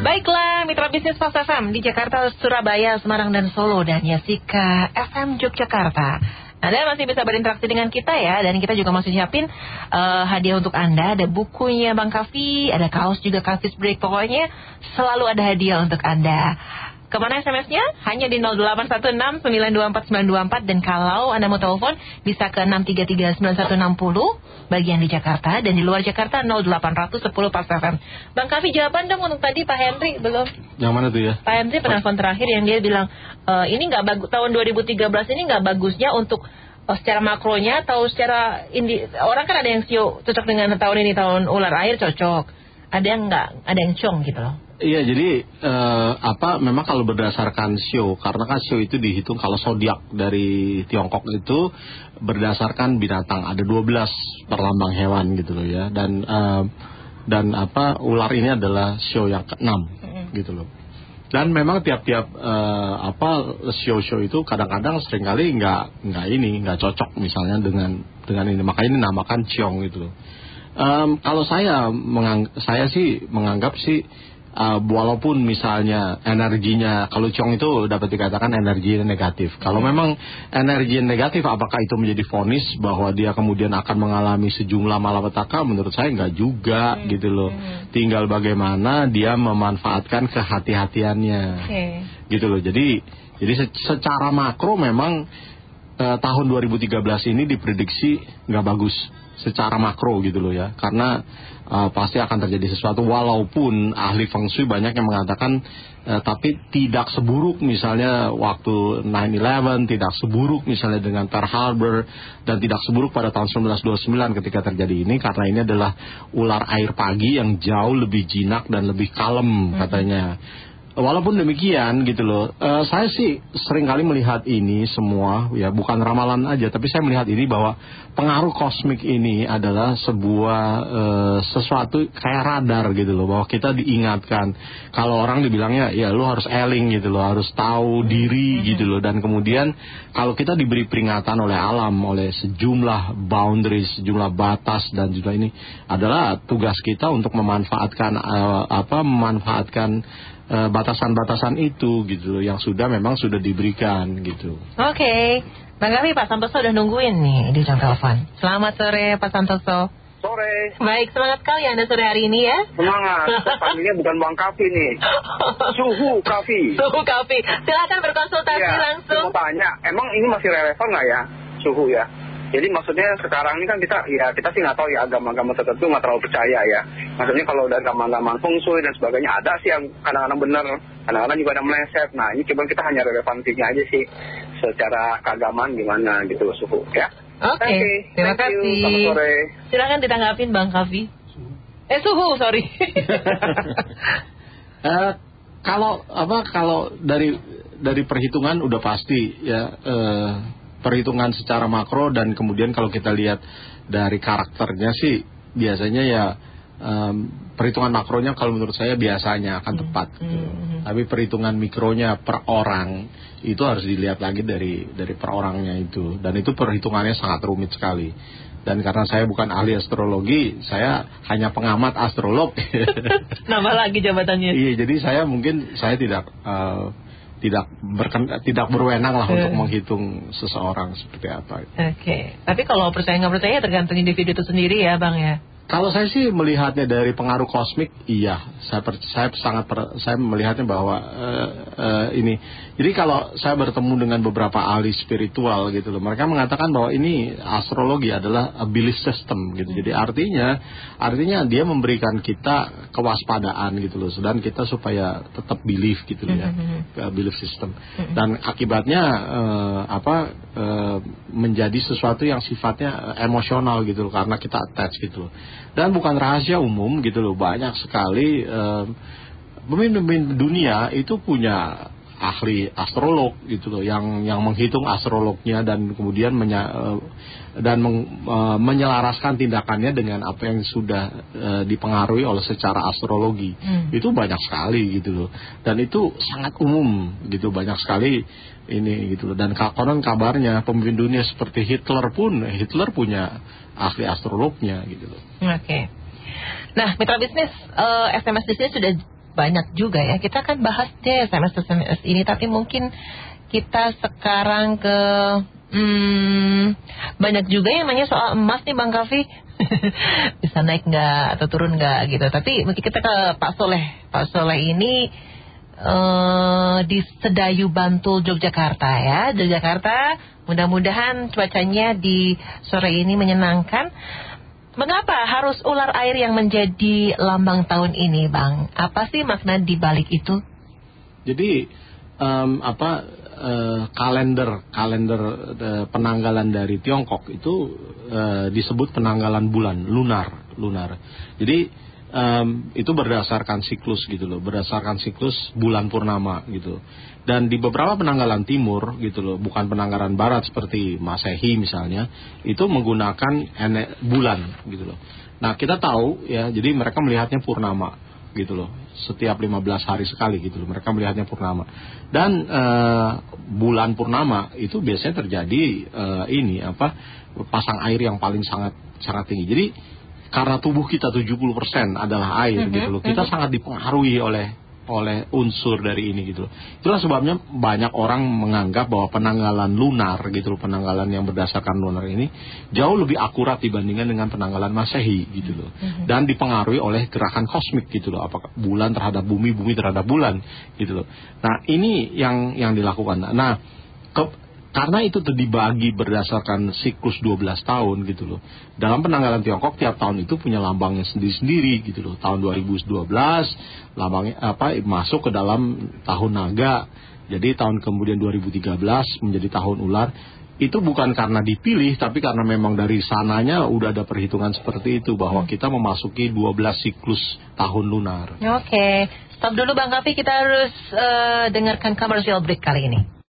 Baiklah, mitra bisnis Fast FM di Jakarta, Surabaya, Semarang, dan Solo, dan Yasika FM Yogyakarta. Anda masih bisa berinteraksi dengan kita ya, dan kita juga masih siapin eh, hadiah untuk Anda. Ada bukunya Bang Kavi, ada kaos juga Kavis Break. Pokoknya selalu ada hadiah untuk Anda. Ke mana SMS-nya? Hanya di 0816924924 dan kalau Anda mau telepon bisa ke 6339160 bagian di Jakarta dan di luar Jakarta 08110 Pas FM. Bang Kavi jawaban dong untuk tadi Pak Henry belum. Yang mana tuh ya? Pak Henry penelpon terakhir yang dia bilang e, ini nggak bagus tahun 2013 ini nggak bagusnya untuk oh, secara makronya atau secara indi orang kan ada yang sio cocok dengan tahun ini tahun ular air cocok ada yang nggak ada yang cong gitu loh Iya, jadi eh, apa? Memang kalau berdasarkan show, karena kan show itu dihitung kalau zodiak dari Tiongkok itu berdasarkan binatang ada 12 perlambang hewan gitu loh ya, dan eh, dan apa? Ular ini adalah show yang keenam gitu loh. Dan memang tiap-tiap eh, apa show-show itu kadang-kadang sering kali nggak nggak ini nggak cocok misalnya dengan dengan ini makanya ini namakan ciong gitu loh. Em, kalau saya mengang saya sih menganggap sih uh, walaupun misalnya energinya kalau Chong itu dapat dikatakan energi negatif. Kalau memang energi negatif apakah itu menjadi vonis bahwa dia kemudian akan mengalami sejumlah malapetaka menurut saya nggak juga gitu loh. Tinggal bagaimana dia memanfaatkan kehati-hatiannya. Oke. Gitu loh. Jadi jadi se- secara makro memang eh, tahun 2013 ini diprediksi nggak bagus secara makro gitu loh ya. Karena eh, pasti akan terjadi sesuatu walaupun ahli feng shui banyak yang mengatakan eh, tapi tidak seburuk misalnya waktu 9/11 tidak seburuk misalnya dengan Pearl Harbor dan tidak seburuk pada tahun 1929 ketika terjadi ini karena ini adalah ular air pagi yang jauh lebih jinak dan lebih kalem katanya Walaupun demikian gitu loh, eh, saya sih sering kali melihat ini semua ya bukan ramalan aja, tapi saya melihat ini bahwa pengaruh kosmik ini adalah sebuah eh, sesuatu kayak radar gitu loh, bahwa kita diingatkan. Kalau orang dibilangnya ya lu harus eling gitu loh, harus tahu diri gitu loh, dan kemudian kalau kita diberi peringatan oleh alam, oleh sejumlah boundaries, sejumlah batas dan juga ini adalah tugas kita untuk memanfaatkan eh, apa memanfaatkan eh, batasan-batasan itu gitu loh yang sudah memang sudah diberikan gitu. Oke, Bang Kavi Pak Santoso udah nungguin nih di jam telepon. Selamat sore Pak Santoso. Sore, Baik, semangat kali Anda sore hari ini ya. semangat. Panggilnya bukan Bang Kavi nih. Suhu Kavi. Suhu Kavi, silakan berkonsultasi Ya, langsung. mau tanya, emang ini masih relevan nggak ya suhu ya? Jadi maksudnya sekarang ini kan kita ya kita sih nggak tahu ya agama-agama tertentu nggak terlalu percaya ya. Maksudnya kalau dari agama-agama feng shui dan sebagainya ada sih yang kadang-kadang benar, kadang-kadang juga ada meleset. Nah ini cuma kita hanya relevansinya aja sih secara keagamaan gimana gitu loh suhu ya. Oke, terima thank you. kasih. Selamat sore. Silakan ditanggapin Bang Kavi. Eh suhu, sorry. Eh, kalau apa kalau dari dari perhitungan udah pasti ya eh, perhitungan secara makro dan kemudian kalau kita lihat dari karakternya sih biasanya ya em, perhitungan makronya kalau menurut saya biasanya akan tepat gitu. Tapi perhitungan mikronya per orang itu harus dilihat lagi dari dari per orangnya itu dan itu perhitungannya sangat rumit sekali. Dan karena saya bukan ahli astrologi, saya hanya pengamat astrolog. Nambah lagi jabatannya. Iya, jadi saya mungkin saya tidak eh, tidak berken, tidak berwenang lah untuk Eh. menghitung seseorang seperti apa. Oke, tapi kalau percaya nggak percaya tergantung individu itu sendiri ya Bang ya. Kalau saya sih melihatnya dari pengaruh kosmik, iya, saya per- saya sangat per- saya melihatnya bahwa eh, eh, ini. Jadi kalau saya bertemu dengan beberapa ahli spiritual gitu loh, mereka mengatakan bahwa ini astrologi adalah a belief system gitu. Jadi artinya artinya dia memberikan kita kewaspadaan gitu loh, dan kita supaya tetap belief gitu loh ya, ke belief system. Dan akibatnya eh, apa eh, menjadi sesuatu yang sifatnya eh, emosional gitu loh, karena kita attach gitu loh. Dan bukan rahasia umum gitu loh, banyak sekali eh, pemimpin-pemimpin dunia itu punya ahli astrolog gitu loh yang yang menghitung astrolognya dan kemudian menya, eh, dan meng, eh, menyelaraskan tindakannya dengan apa yang sudah eh, dipengaruhi oleh secara astrologi Hmm. itu banyak sekali gitu loh dan itu sangat umum gitu banyak sekali ini gitu loh dan konon kabarnya pemimpin dunia seperti Hitler pun Hitler punya ahli astrolognya gitu loh Oke. Nah, mitra bisnis eh, SMS di sini sudah banyak juga ya. Kita akan bahas deh SMS SMS ini, tapi mungkin kita sekarang ke hmm, banyak juga yang nanya soal emas nih Bang Kavi. Bisa naik nggak atau turun nggak gitu. Tapi mungkin kita ke Pak Soleh. Pak Soleh ini eh di Sedayu Bantul Yogyakarta ya Yogyakarta mudah-mudahan cuacanya di sore ini menyenangkan Mengapa harus ular air yang menjadi lambang tahun ini, Bang? Apa sih makna di balik itu? Jadi em, apa eh, kalender kalender eh, penanggalan dari Tiongkok itu eh, disebut penanggalan bulan lunar lunar. Jadi em, itu berdasarkan siklus gitu loh, berdasarkan siklus bulan purnama gitu. Dan di beberapa penanggalan timur gitu loh, bukan penanggalan barat seperti Masehi misalnya, itu menggunakan bulan gitu loh. Nah, kita tahu ya, jadi mereka melihatnya purnama gitu loh. Setiap 15 hari sekali gitu loh, mereka melihatnya purnama. Dan eh, bulan purnama itu biasanya terjadi eh, ini apa? pasang air yang paling sangat sangat tinggi. Jadi karena tubuh kita 70% adalah air Mhm, gitu loh. Kita mhm. sangat dipengaruhi oleh oleh unsur dari ini gitu loh. Itulah sebabnya banyak orang menganggap bahwa penanggalan lunar gitu loh, penanggalan yang berdasarkan lunar ini jauh lebih akurat dibandingkan dengan penanggalan Masehi gitu loh. Dan dipengaruhi oleh gerakan kosmik gitu loh, apakah bulan terhadap bumi, bumi terhadap bulan gitu loh. Nah, ini yang yang dilakukan. Nah, ke- karena itu dibagi berdasarkan siklus 12 tahun gitu loh. Dalam penanggalan Tiongkok tiap tahun itu punya lambangnya sendiri-sendiri gitu loh. Tahun 2012 lambangnya apa masuk ke dalam tahun naga. Jadi tahun kemudian 2013 menjadi tahun ular. Itu bukan karena dipilih tapi karena memang dari sananya udah ada perhitungan seperti itu bahwa kita memasuki 12 siklus tahun lunar. Oke, stop dulu Bang Kavi, kita harus eh, dengarkan commercial break kali ini.